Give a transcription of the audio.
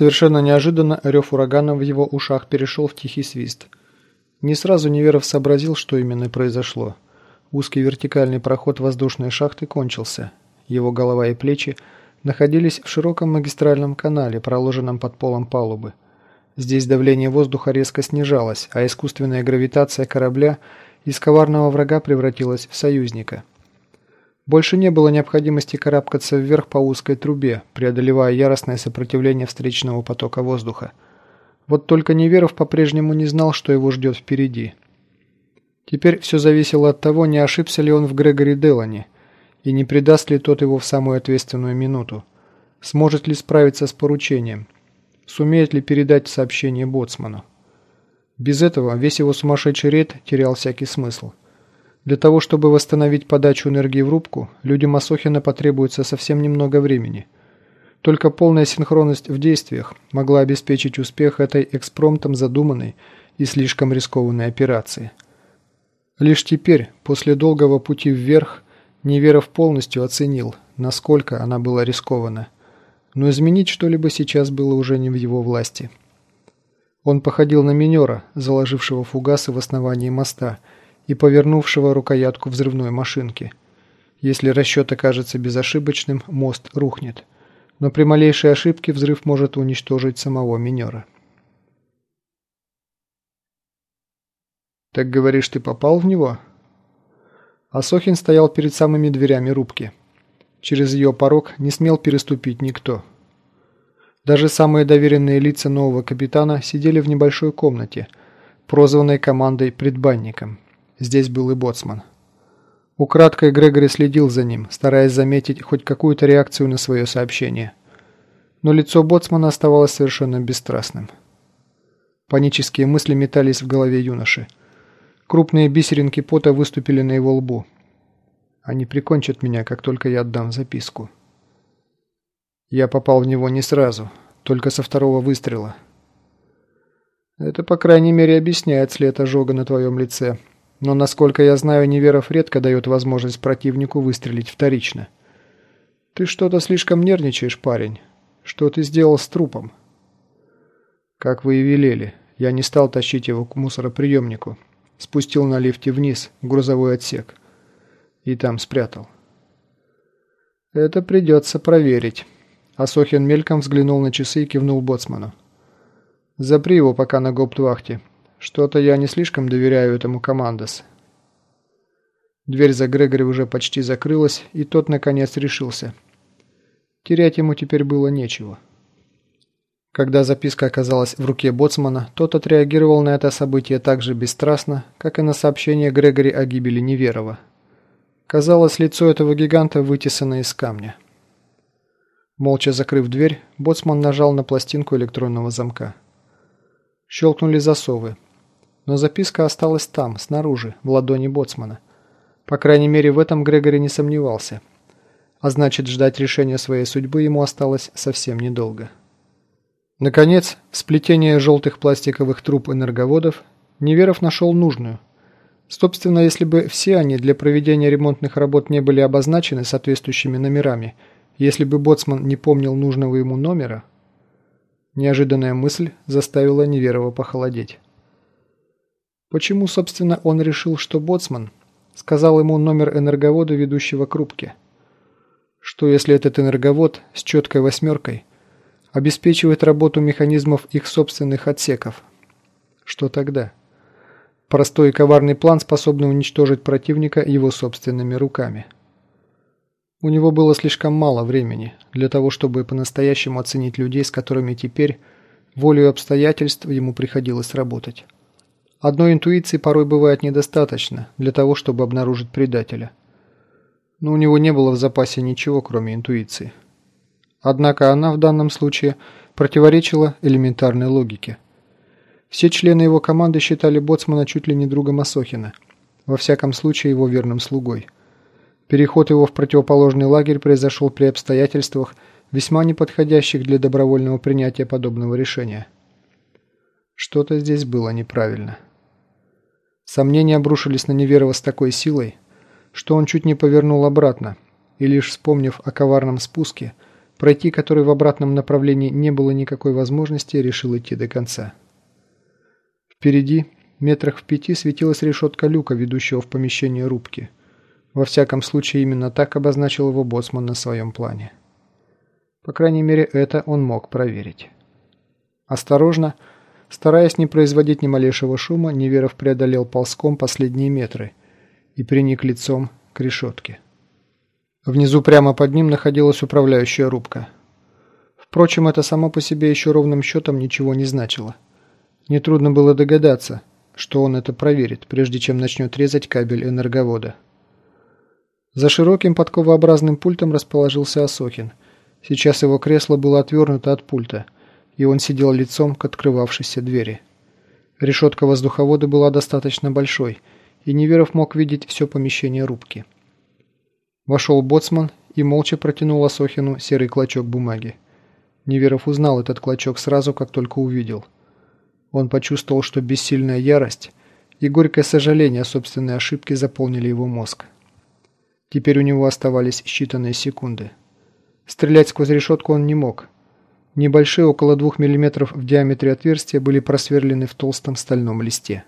Совершенно неожиданно рев урагана в его ушах перешел в тихий свист. Не сразу Неверов сообразил, что именно произошло. Узкий вертикальный проход воздушной шахты кончился. Его голова и плечи находились в широком магистральном канале, проложенном под полом палубы. Здесь давление воздуха резко снижалось, а искусственная гравитация корабля из коварного врага превратилась в союзника. Больше не было необходимости карабкаться вверх по узкой трубе, преодолевая яростное сопротивление встречного потока воздуха. Вот только Неверов по-прежнему не знал, что его ждет впереди. Теперь все зависело от того, не ошибся ли он в Грегори Делани, и не предаст ли тот его в самую ответственную минуту. Сможет ли справиться с поручением? Сумеет ли передать сообщение Боцману? Без этого весь его сумасшедший рейд терял всякий смысл. Для того, чтобы восстановить подачу энергии в рубку, людям Асохина потребуется совсем немного времени. Только полная синхронность в действиях могла обеспечить успех этой экспромтом задуманной и слишком рискованной операции. Лишь теперь, после долгого пути вверх, Неверов полностью оценил, насколько она была рискована. Но изменить что-либо сейчас было уже не в его власти. Он походил на минера, заложившего фугасы в основании моста – и повернувшего рукоятку взрывной машинки. Если расчет окажется безошибочным, мост рухнет. Но при малейшей ошибке взрыв может уничтожить самого минера. «Так говоришь, ты попал в него?» Асохин стоял перед самыми дверями рубки. Через ее порог не смел переступить никто. Даже самые доверенные лица нового капитана сидели в небольшой комнате, прозванной командой «предбанником». Здесь был и боцман. Украдкой Грегори следил за ним, стараясь заметить хоть какую-то реакцию на свое сообщение. Но лицо боцмана оставалось совершенно бесстрастным. Панические мысли метались в голове юноши. Крупные бисеринки пота выступили на его лбу. Они прикончат меня, как только я отдам записку. Я попал в него не сразу, только со второго выстрела. Это, по крайней мере, объясняет след ожога на твоем лице, но, насколько я знаю, Неверов редко дает возможность противнику выстрелить вторично. Ты что-то слишком нервничаешь, парень. Что ты сделал с трупом? Как вы и велели. Я не стал тащить его к мусороприемнику. Спустил на лифте вниз, в грузовой отсек. И там спрятал. Это придется проверить. Асохин мельком взглянул на часы и кивнул боцману. Запри его пока на гауптвахте. Что-то я не слишком доверяю этому командос. Дверь за Грегори уже почти закрылась, и тот, наконец, решился. Терять ему теперь было нечего. Когда записка оказалась в руке боцмана, тот отреагировал на это событие так же бесстрастно, как и на сообщение Грегори о гибели Неверова. Казалось, лицо этого гиганта вытесано из камня. Молча закрыв дверь, боцман нажал на пластинку электронного замка. Щелкнули засовы но записка осталась там, снаружи, в ладони боцмана. По крайней мере, в этом Грегори не сомневался. А значит, ждать решения своей судьбы ему осталось совсем недолго. Наконец, в сплетении желтых пластиковых труб энерговодов Неверов нашел нужную. Собственно, если бы все они для проведения ремонтных работ не были обозначены соответствующими номерами, если бы боцман не помнил нужного ему номера, неожиданная мысль заставила Неверова похолодеть. Почему, собственно, он решил, что боцман сказал ему номер энерговода, ведущего к рубке? Что если этот энерговод с четкой восьмеркой обеспечивает работу механизмов их собственных отсеков? Что тогда? Простой и коварный план, способный уничтожить противника его собственными руками. У него было слишком мало времени для того, чтобы по-настоящему оценить людей, с которыми теперь, волей обстоятельств, ему приходилось работать. Одной интуиции порой бывает недостаточно для того, чтобы обнаружить предателя. Но у него не было в запасе ничего, кроме интуиции. Однако она в данном случае противоречила элементарной логике. Все члены его команды считали Боцмана чуть ли не другом Асохина, во всяком случае его верным слугой. Переход его в противоположный лагерь произошел при обстоятельствах, весьма неподходящих для добровольного принятия подобного решения. Что-то здесь было неправильно. Сомнения обрушились на Неверова с такой силой, что он чуть не повернул обратно, и лишь вспомнив о коварном спуске, пройти который в обратном направлении не было никакой возможности, решил идти до конца. Впереди, метрах в пяти, светилась решетка люка, ведущего в помещение рубки. Во всяком случае, именно так обозначил его боцман на своем плане. По крайней мере, это он мог проверить. Осторожно, стараясь не производить ни малейшего шума, Неверов преодолел ползком последние метры и приник лицом к решетке. Внизу прямо под ним находилась управляющая рубка. Впрочем, это само по себе еще ровным счетом ничего не значило. Нетрудно было догадаться, что он это проверит, прежде чем начнет резать кабель энерговода. За широким подковообразным пультом расположился Осохин. Сейчас его кресло было отвернуто от пульта, и он сидел лицом к открывавшейся двери. Решетка воздуховода была достаточно большой, и Неверов мог видеть все помещение рубки. Вошел боцман и молча протянул Осохину серый клочок бумаги. Неверов узнал этот клочок сразу, как только увидел. Он почувствовал, что бессильная ярость и горькое сожаление о собственной ошибке заполнили его мозг. Теперь у него оставались считанные секунды. Стрелять сквозь решетку он не мог. Небольшие, около двух миллиметров в диаметре отверстия были просверлены в толстом стальном листе.